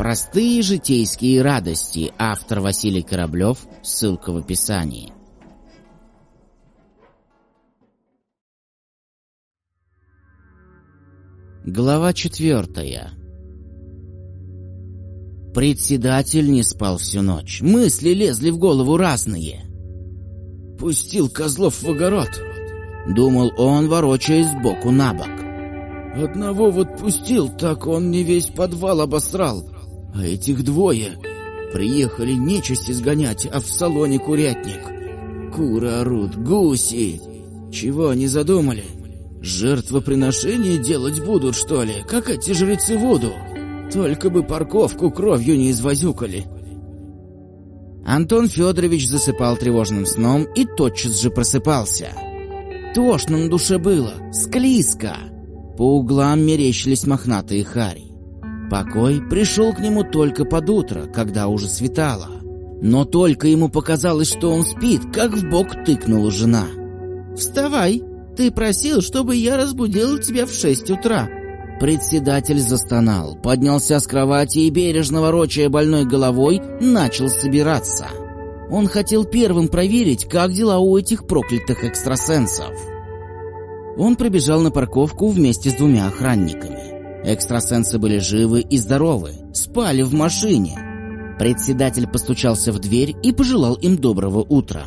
Простые житейские радости. Автор Василий Кораблев. Ссылка в описании. Глава четвертая. Председатель не спал всю ночь. Мысли лезли в голову разные. «Пустил козлов в огород», — думал он, ворочаясь сбоку на бок. «Одного вот пустил, так он мне весь подвал обосрал. А этих двое приехали нечисть изгонять, а в салоне курятник. Куры орут, гуси. Чего они задумали? Жертвоприношение делать будут, что ли, как эти жрецы воду? Только бы парковку кровью не извозюкали. Антон Федорович засыпал тревожным сном и тотчас же просыпался. Тошно на душе было, склизко. По углам мерещились мохнатые хари. Покой пришел к нему только под утро, когда уже светало. Но только ему показалось, что он спит, как в бок тыкнула жена. «Вставай! Ты просил, чтобы я разбудил тебя в шесть утра!» Председатель застонал, поднялся с кровати и, бережно ворочая больной головой, начал собираться. Он хотел первым проверить, как дела у этих проклятых экстрасенсов. Он пробежал на парковку вместе с двумя охранниками. Экстрасенсы были живы и здоровы, спали в машине. Председатель постучался в дверь и пожелал им доброго утра.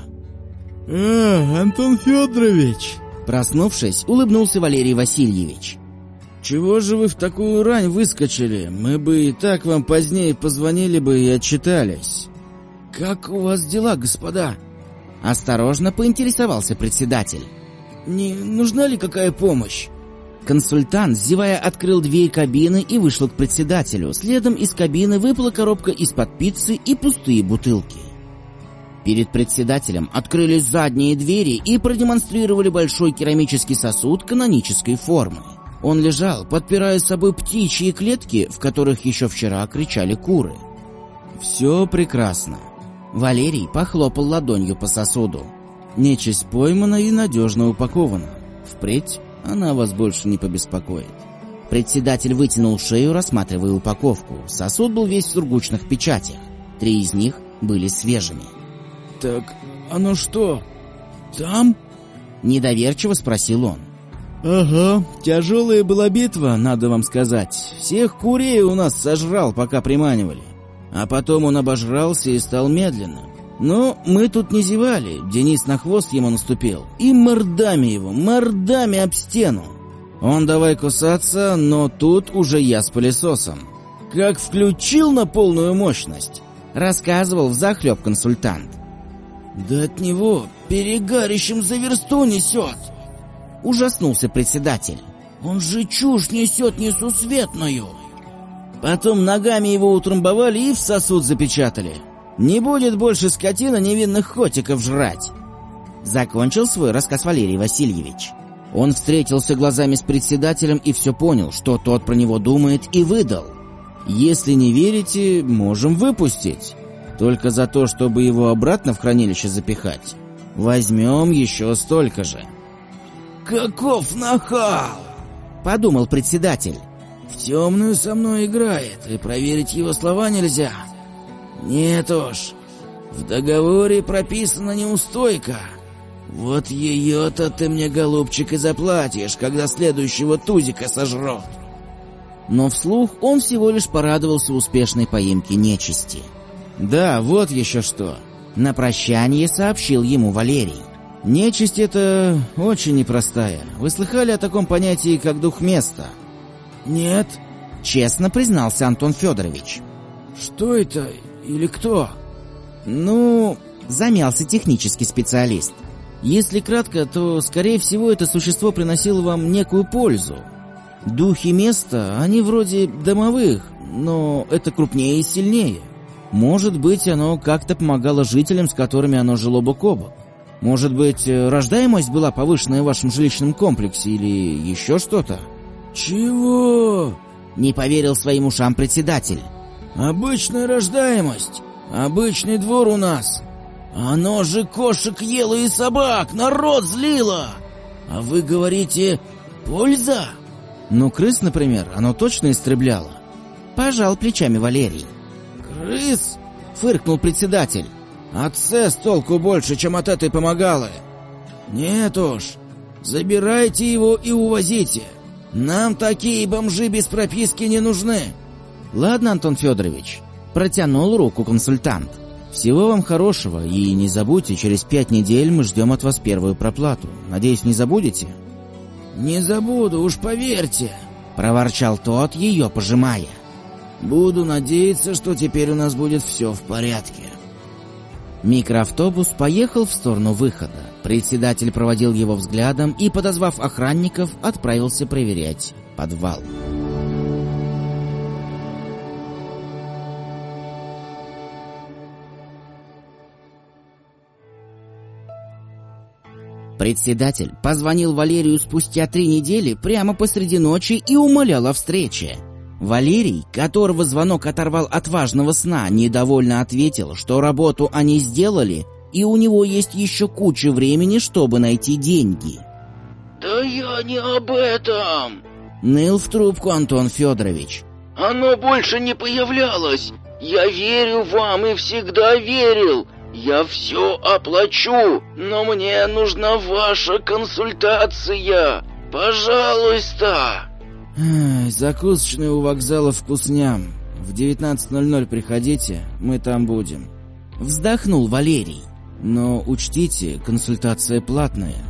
«А, Антон Федорович!» Проснувшись, улыбнулся Валерий Васильевич. «Чего же вы в такую рань выскочили? Мы бы и так вам позднее позвонили бы и отчитались». «Как у вас дела, господа?» Осторожно поинтересовался председатель. «Не нужна ли какая помощь?» Консультант, зевая, открыл дверь кабины и вышел к председателю. Следом из кабины выпала коробка из-под пиццы и пустые бутылки. Перед председателем открылись задние двери и продемонстрировали большой керамический сосуд канонической формы. Он лежал, подпирая с собой птичьи клетки, в которых еще вчера кричали куры. «Все прекрасно». Валерий похлопал ладонью по сосуду. «Нечисть поймана и надежно упакована. Впредь она вас больше не побеспокоит. Председатель вытянул шею, рассматривая упаковку. Сосуд был весь в сургучных печатях. Три из них были свежими. «Так оно что, там?» Недоверчиво спросил он. «Ага, тяжелая была битва, надо вам сказать. Всех курей у нас сожрал, пока приманивали. А потом он обожрался и стал медленным. Но мы тут не зевали, Денис на хвост ему наступил. И мордами его, мордами об стену. Он давай кусаться, но тут уже я с пылесосом. Как включил на полную мощность, рассказывал взахлеб консультант. Да от него перегарищем за версту несет. Ужаснулся председатель. Он же чушь несет несусветную. Потом ногами его утрамбовали и в сосуд запечатали. Не будет больше скотина невинных котиков жрать. Закончил свой рассказ Валерий Васильевич. Он встретился глазами с председателем и все понял, что тот про него думает, и выдал. «Если не верите, можем выпустить. Только за то, чтобы его обратно в хранилище запихать, возьмем еще столько же». «Каков нахал!» — подумал председатель. «В темную со мной играет, и проверить его слова нельзя. Нет уж, в договоре прописана неустойка. Вот ее-то ты мне, голубчик, и заплатишь, когда следующего тузика сожрут. Но вслух он всего лишь порадовался успешной поимке нечисти. Да, вот еще что. На прощание сообщил ему Валерий. Нечисть это очень непростая. Вы слыхали о таком понятии, как дух места? Нет, честно признался Антон Федорович. Что это или кто? Ну, замялся технический специалист. Если кратко, то, скорее всего, это существо приносило вам некую пользу. Духи места, они вроде домовых, но это крупнее и сильнее. Может быть, оно как-то помогало жителям, с которыми оно жило бок о бок. Может быть, рождаемость была повышенная в вашем жилищном комплексе или еще что-то? Чего? Не поверил своим ушам председатель. Обычная рождаемость. Обычный двор у нас. Оно же кошек ело и собак, народ злило! А вы говорите, польза? Ну, крыс, например, оно точно истребляло. Пожал плечами Валерий. Крыс? Фыркнул председатель. Отце толку больше, чем от этой помогалы. Нет уж, забирайте его и увозите. Нам такие бомжи без прописки не нужны. Ладно, Антон Федорович. Протянул руку консультант. Всего вам хорошего, и не забудьте, через пять недель мы ждем от вас первую проплату. Надеюсь, не забудете?» «Не забуду, уж поверьте», — проворчал тот, ее пожимая. «Буду надеяться, что теперь у нас будет все в порядке». Микроавтобус поехал в сторону выхода. Председатель проводил его взглядом и, подозвав охранников, отправился проверять подвал. Председатель позвонил Валерию спустя три недели прямо посреди ночи и умолял о встрече. Валерий, которого звонок оторвал от важного сна, недовольно ответил, что работу они сделали, и у него есть еще куча времени, чтобы найти деньги. «Да я не об этом!» Ныл в трубку Антон Федорович. «Оно больше не появлялось! Я верю вам и всегда верил! Я все оплачу, но мне нужна ваша консультация. Пожалуйста. Эх, закусочный у вокзала вкусням. В 19.00 приходите, мы там будем. Вздохнул Валерий. Но учтите, консультация платная.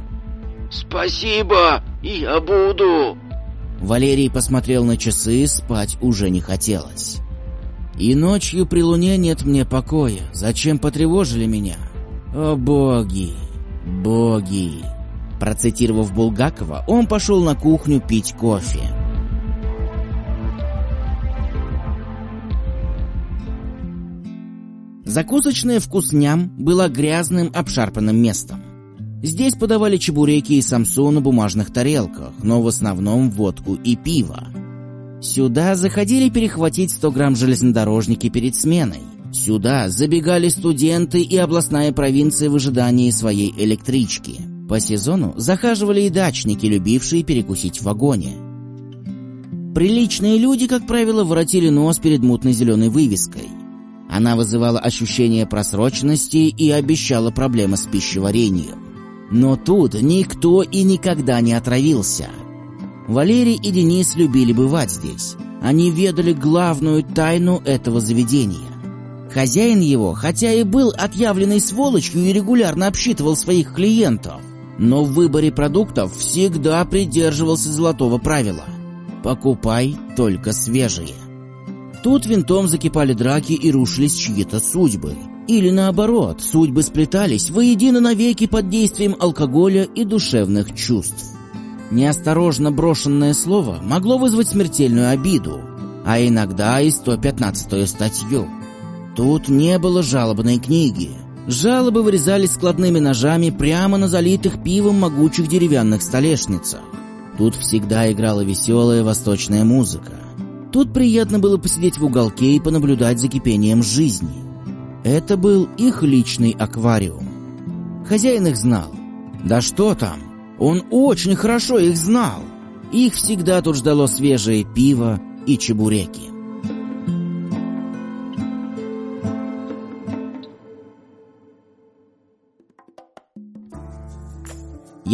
Спасибо, я буду. Валерий посмотрел на часы, спать уже не хотелось. И ночью при луне нет мне покоя. Зачем потревожили меня? О боги, боги. Процитировав Булгакова, он пошел на кухню пить кофе. Закусочная «Вкусням» была грязным, обшарпанным местом. Здесь подавали чебуреки и самсу на бумажных тарелках, но в основном водку и пиво. Сюда заходили перехватить 100 грамм железнодорожники перед сменой. Сюда забегали студенты и областная провинция в ожидании своей электрички. По сезону захаживали и дачники, любившие перекусить в вагоне. Приличные люди, как правило, воротили нос перед мутной зеленой вывеской. Она вызывала ощущение просроченности и обещала проблемы с пищеварением. Но тут никто и никогда не отравился – Валерий и Денис любили бывать здесь. Они ведали главную тайну этого заведения. Хозяин его, хотя и был отъявленной сволочью и регулярно обсчитывал своих клиентов, но в выборе продуктов всегда придерживался золотого правила «покупай только свежие». Тут винтом закипали драки и рушились чьи-то судьбы. Или наоборот, судьбы сплетались воедино навеки под действием алкоголя и душевных чувств. Неосторожно брошенное слово могло вызвать смертельную обиду, а иногда и 115-ю статью. Тут не было жалобной книги. Жалобы вырезались складными ножами прямо на залитых пивом могучих деревянных столешницах. Тут всегда играла веселая восточная музыка. Тут приятно было посидеть в уголке и понаблюдать за кипением жизни. Это был их личный аквариум. Хозяин их знал. Да что там, он очень хорошо их знал. Их всегда тут ждало свежее пиво и чебуреки.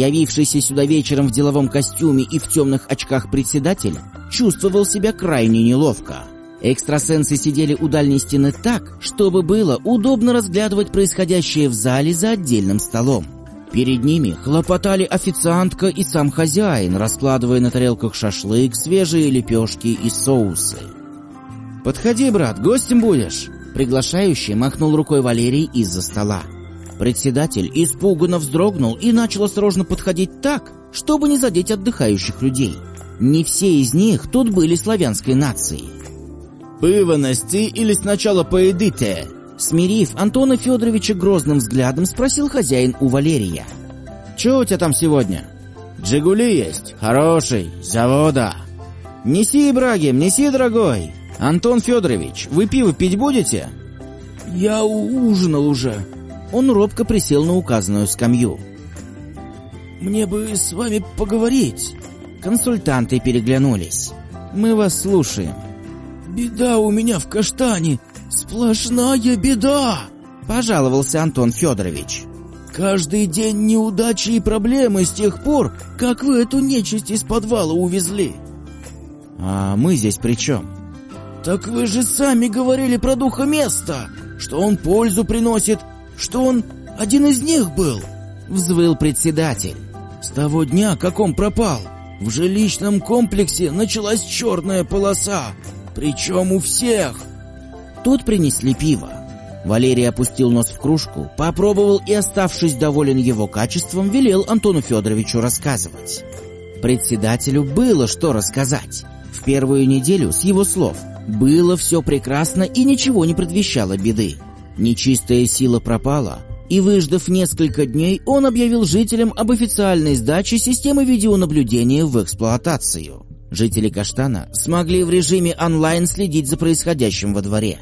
Явившийся сюда вечером в деловом костюме и в темных очках председатель чувствовал себя крайне неловко. Экстрасенсы сидели у дальней стены так, чтобы было удобно разглядывать происходящее в зале за отдельным столом. Перед ними хлопотали официантка и сам хозяин, раскладывая на тарелках шашлык, свежие лепешки и соусы. «Подходи, брат, гостем будешь!» Приглашающий махнул рукой Валерий из-за стола. Председатель испуганно вздрогнул и начал осторожно подходить так, чтобы не задеть отдыхающих людей. Не все из них тут были славянской нации. «Пиво насти или сначала поедите?» Смирив Антона Федоровича грозным взглядом, спросил хозяин у Валерия. «Че у тебя там сегодня?» «Джигули есть, хороший, завода». «Неси, Ибрагим, неси, дорогой!» «Антон Федорович, вы пиво пить будете?» «Я ужинал уже», он робко присел на указанную скамью. «Мне бы с вами поговорить». Консультанты переглянулись. «Мы вас слушаем». «Беда у меня в каштане! Сплошная беда!» Пожаловался Антон Федорович. «Каждый день неудачи и проблемы с тех пор, как вы эту нечисть из подвала увезли». «А мы здесь при чем?» «Так вы же сами говорили про духа места, что он пользу приносит, что он один из них был!» Взвыл председатель. «С того дня, как он пропал, в жилищном комплексе началась черная полоса, причем у всех!» Тут принесли пиво. Валерий опустил нос в кружку, попробовал и, оставшись доволен его качеством, велел Антону Федоровичу рассказывать. Председателю было что рассказать. В первую неделю, с его слов, было все прекрасно и ничего не предвещало беды. Нечистая сила пропала, и, выждав несколько дней, он объявил жителям об официальной сдаче системы видеонаблюдения в эксплуатацию. Жители Каштана смогли в режиме онлайн следить за происходящим во дворе.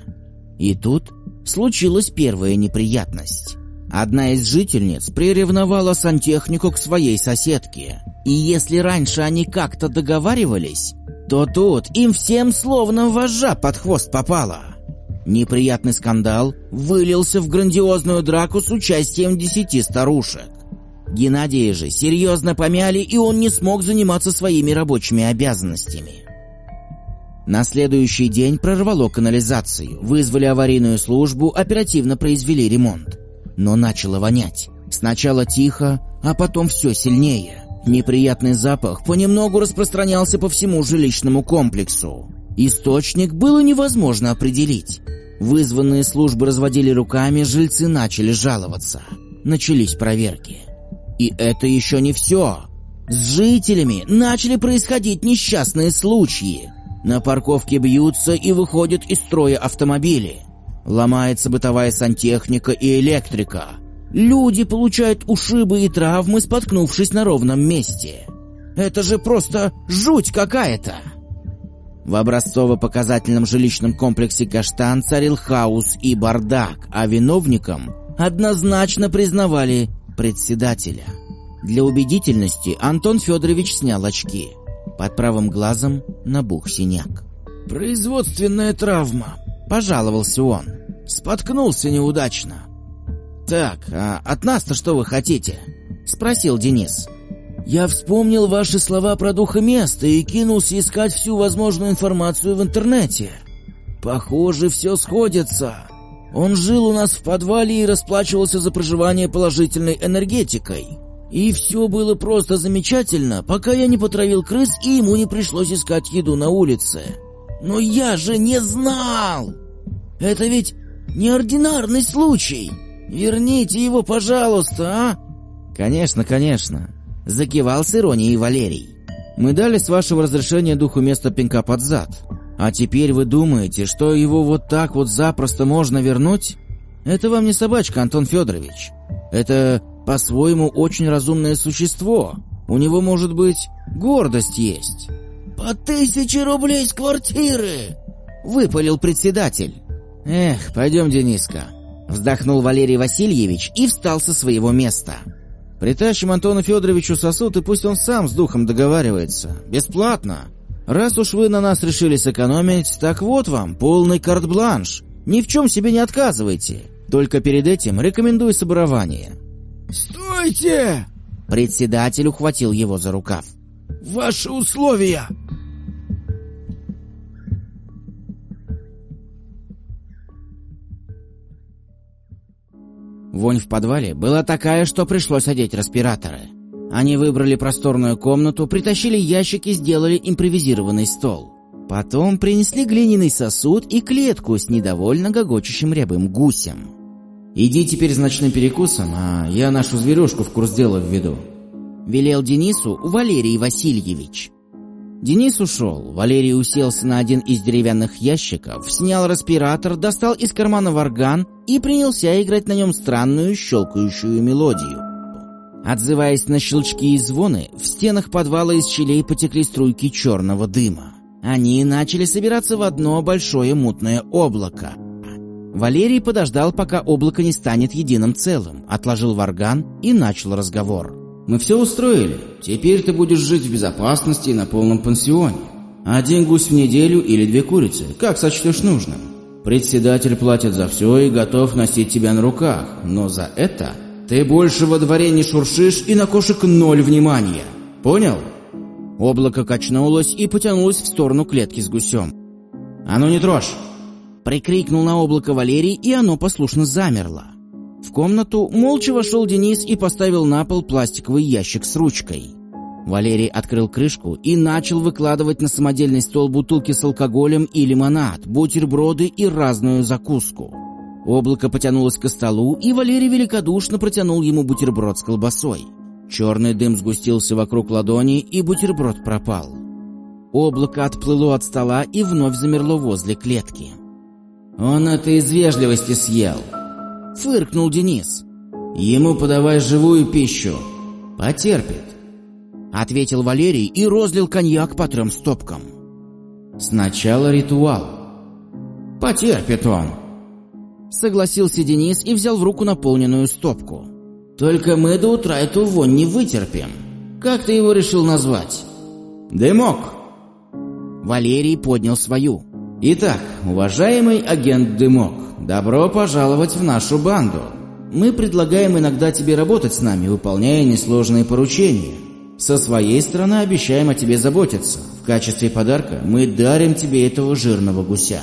И тут случилась первая неприятность. Одна из жительниц приревновала сантехнику к своей соседке. И если раньше они как-то договаривались, то тут им всем словно вожжа под хвост попала. Неприятный скандал вылился в грандиозную драку с участием десяти старушек. Геннадия же серьезно помяли, и он не смог заниматься своими рабочими обязанностями. На следующий день прорвало канализацию, вызвали аварийную службу, оперативно произвели ремонт. Но начало вонять. Сначала тихо, а потом все сильнее. Неприятный запах понемногу распространялся по всему жилищному комплексу. Источник было невозможно определить. Вызванные службы разводили руками, жильцы начали жаловаться. Начались проверки. И это еще не все. С жителями начали происходить несчастные случаи. На парковке бьются и выходят из строя автомобили. Ломается бытовая сантехника и электрика. Люди получают ушибы и травмы, споткнувшись на ровном месте. Это же просто жуть какая-то! В образцово-показательном жилищном комплексе «Каштан» царил хаос и бардак, а виновником однозначно признавали председателя. Для убедительности Антон Федорович снял очки. Под правым глазом набух синяк. «Производственная травма», — пожаловался он. «Споткнулся неудачно». «Так, а от нас-то что вы хотите?» — спросил Денис. Я вспомнил ваши слова про духа места и кинулся искать всю возможную информацию в интернете. Похоже, все сходится. Он жил у нас в подвале и расплачивался за проживание положительной энергетикой. И все было просто замечательно, пока я не потравил крыс и ему не пришлось искать еду на улице. Но я же не знал! Это ведь неординарный случай. Верните его, пожалуйста, а? Конечно, конечно. Закивал с иронией Валерий. «Мы дали с вашего разрешения духу место пинка под зад. А теперь вы думаете, что его вот так вот запросто можно вернуть? Это вам не собачка, Антон Федорович. Это по-своему очень разумное существо. У него, может быть, гордость есть». «По тысяче рублей с квартиры!» — выпалил председатель. «Эх, пойдем, Дениска!» Вздохнул Валерий Васильевич и встал со своего места. Притащим Антону Федоровичу сосуд, и пусть он сам с духом договаривается. Бесплатно. Раз уж вы на нас решили сэкономить, так вот вам, полный карт-бланш. Ни в чем себе не отказывайте. Только перед этим рекомендую соборование». «Стойте!» Председатель ухватил его за рукав. «Ваши условия!» Вонь в подвале была такая, что пришлось одеть респираторы. Они выбрали просторную комнату, притащили ящики, сделали импровизированный стол. Потом принесли глиняный сосуд и клетку с недовольно гогочущим рябым гусем. «Иди теперь с ночным перекусом, а я нашу зверюшку в курс дела введу», — велел Денису Валерий Васильевич. Денис ушел, Валерий уселся на один из деревянных ящиков, снял респиратор, достал из кармана варган и принялся играть на нем странную щелкающую мелодию. Отзываясь на щелчки и звоны, в стенах подвала из щелей потекли струйки черного дыма. Они начали собираться в одно большое мутное облако. Валерий подождал, пока облако не станет единым целым, отложил варган и начал разговор. «Мы все устроили. Теперь ты будешь жить в безопасности и на полном пансионе. Один гусь в неделю или две курицы, как сочтешь нужным. Председатель платит за все и готов носить тебя на руках, но за это ты больше во дворе не шуршишь и на кошек ноль внимания. Понял?» Облако качнулось и потянулось в сторону клетки с гусем. «А ну не трожь!» Прикрикнул на облако Валерий, и оно послушно замерло. В комнату молча вошел Денис и поставил на пол пластиковый ящик с ручкой. Валерий открыл крышку и начал выкладывать на самодельный стол бутылки с алкоголем и лимонад, бутерброды и разную закуску. Облако потянулось к столу, и Валерий великодушно протянул ему бутерброд с колбасой. Черный дым сгустился вокруг ладони, и бутерброд пропал. Облако отплыло от стола и вновь замерло возле клетки. «Он это из вежливости съел», — фыркнул Денис. «Ему подавай живую пищу. Потерпит», — ответил Валерий и розлил коньяк по трем стопкам. «Сначала ритуал. Потерпит он», — согласился Денис и взял в руку наполненную стопку. «Только мы до утра эту вонь не вытерпим. Как ты его решил назвать?» «Дымок». Валерий поднял свою. Итак, уважаемый агент Дымок, добро пожаловать в нашу банду. Мы предлагаем иногда тебе работать с нами, выполняя несложные поручения. Со своей стороны обещаем о тебе заботиться. В качестве подарка мы дарим тебе этого жирного гуся.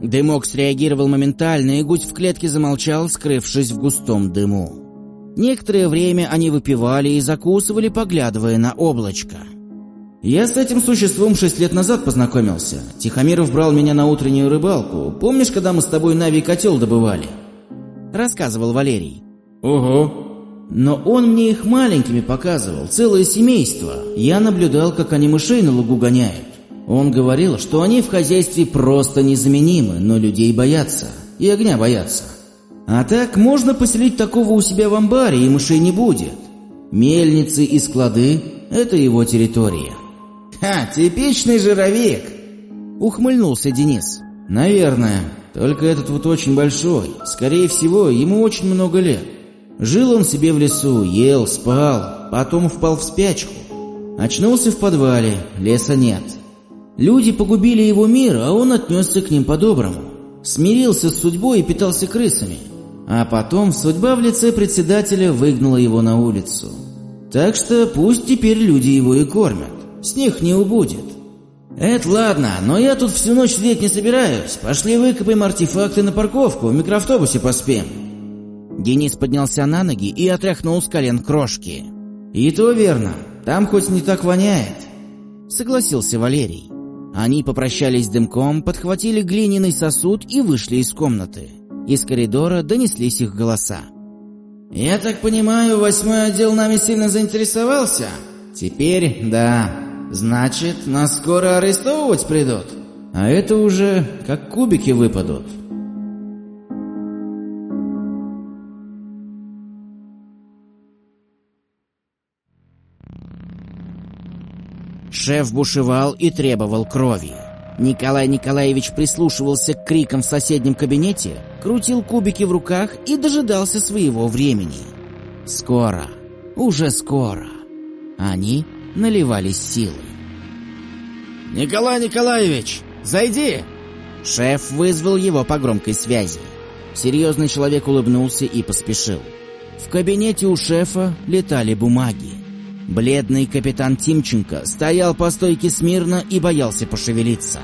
Дымок среагировал моментально, и гусь в клетке замолчал, скрывшись в густом дыму. Некоторое время они выпивали и закусывали, поглядывая на облачко. Я с этим существом шесть лет назад познакомился. Тихомиров брал меня на утреннюю рыбалку. Помнишь, когда мы с тобой Нави котел добывали? Рассказывал Валерий. Ого. Но он мне их маленькими показывал, целое семейство. Я наблюдал, как они мышей на лугу гоняют. Он говорил, что они в хозяйстве просто незаменимы, но людей боятся. И огня боятся. А так можно поселить такого у себя в амбаре, и мышей не будет. Мельницы и склады – это его территория. «Ха, типичный жировик!» Ухмыльнулся Денис. «Наверное. Только этот вот очень большой. Скорее всего, ему очень много лет. Жил он себе в лесу, ел, спал, потом впал в спячку. Очнулся в подвале, леса нет. Люди погубили его мир, а он отнесся к ним по-доброму. Смирился с судьбой и питался крысами. А потом судьба в лице председателя выгнала его на улицу. Так что пусть теперь люди его и кормят. С них не убудет. Это ладно, но я тут всю ночь сидеть не собираюсь. Пошли выкопаем артефакты на парковку, в микроавтобусе поспем. Денис поднялся на ноги и отряхнул с колен крошки. И то верно, там хоть не так воняет. Согласился Валерий. Они попрощались с дымком, подхватили глиняный сосуд и вышли из комнаты. Из коридора донеслись их голоса. «Я так понимаю, восьмой отдел нами сильно заинтересовался?» «Теперь да. Значит, нас скоро арестовывать придут. А это уже как кубики выпадут. Шеф бушевал и требовал крови. Николай Николаевич прислушивался к крикам в соседнем кабинете, крутил кубики в руках и дожидался своего времени. Скоро, уже скоро, они наливались силой. «Николай Николаевич, зайди!» Шеф вызвал его по громкой связи. Серьезный человек улыбнулся и поспешил. В кабинете у шефа летали бумаги. Бледный капитан Тимченко стоял по стойке смирно и боялся пошевелиться.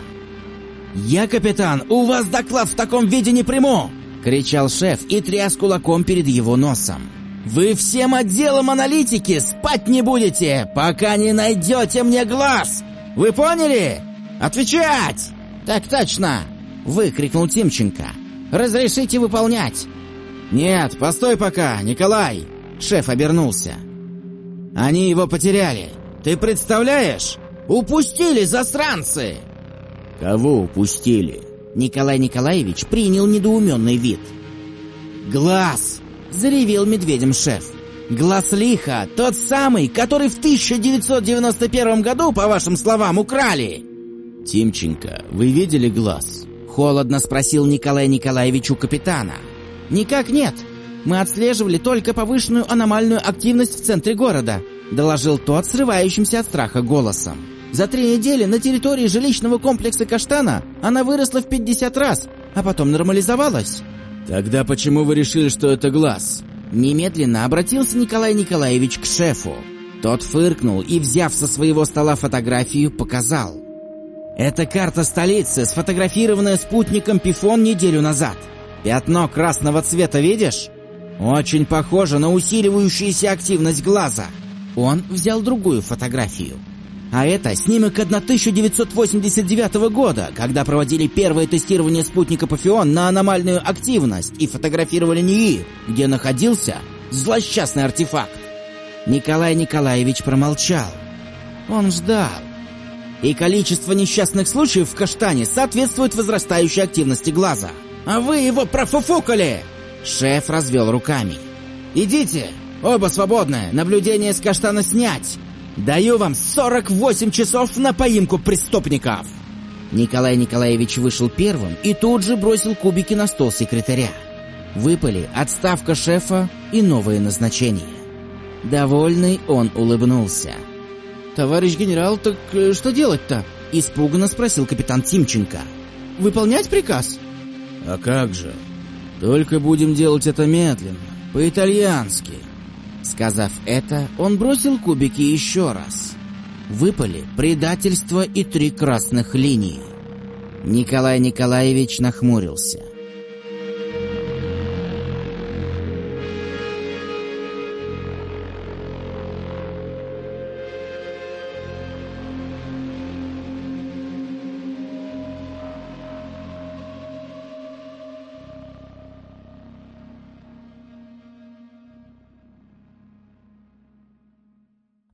«Я, капитан, у вас доклад в таком виде не приму!» — кричал шеф и тряс кулаком перед его носом. «Вы всем отделом аналитики спать не будете, пока не найдете мне глаз! Вы поняли? Отвечать!» «Так точно!» — выкрикнул Тимченко. «Разрешите выполнять!» «Нет, постой пока, Николай!» Шеф обернулся. «Они его потеряли. Ты представляешь? Упустили засранцы!» «Кого упустили?» Николай Николаевич принял недоуменный вид. «Глаз!» — заревел медведем шеф. «Глаз лиха, тот самый, который в 1991 году, по вашим словам, украли!» «Тимченко, вы видели глаз?» Холодно спросил Николай Николаевич у капитана. «Никак нет. Мы отслеживали только повышенную аномальную активность в центре города», доложил тот срывающимся от страха голосом. «За три недели на территории жилищного комплекса Каштана она выросла в 50 раз, а потом нормализовалась». «Тогда почему вы решили, что это глаз?» Немедленно обратился Николай Николаевич к шефу. Тот фыркнул и, взяв со своего стола фотографию, показал. «Это карта столицы, сфотографированная спутником Пифон неделю назад. Пятно красного цвета видишь? Очень похоже на усиливающуюся активность глаза». Он взял другую фотографию. А это снимок 1989 года, когда проводили первое тестирование спутника Пафион на аномальную активность и фотографировали НИИ, где находился злосчастный артефакт. Николай Николаевич промолчал. Он ждал. И количество несчастных случаев в каштане соответствует возрастающей активности глаза. А вы его профуфукали! Шеф развел руками. «Идите! Оба свободны! Наблюдение с каштана снять! Даю вам 48 часов на поимку преступников!» Николай Николаевич вышел первым и тут же бросил кубики на стол секретаря. Выпали отставка шефа и новые назначения. Довольный он улыбнулся. «Товарищ генерал, так э, что делать-то?» — испуганно спросил капитан Тимченко. «Выполнять приказ?» «А как же? Только будем делать это медленно, по-итальянски». Сказав это, он бросил кубики еще раз. Выпали предательство и три красных линии. Николай Николаевич нахмурился.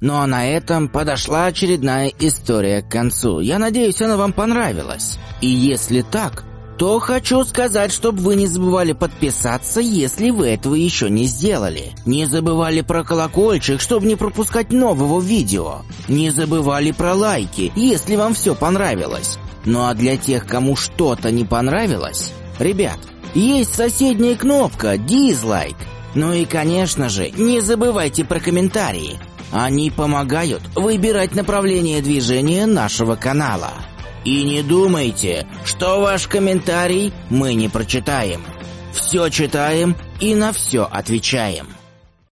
Ну а на этом подошла очередная история к концу. Я надеюсь, она вам понравилась. И если так, то хочу сказать, чтобы вы не забывали подписаться, если вы этого еще не сделали. Не забывали про колокольчик, чтобы не пропускать нового видео. Не забывали про лайки, если вам все понравилось. Ну а для тех, кому что-то не понравилось, ребят, есть соседняя кнопка «Дизлайк». Ну и, конечно же, не забывайте про комментарии. Они помогают выбирать направление движения нашего канала. И не думайте, что ваш комментарий мы не прочитаем. Все читаем и на все отвечаем.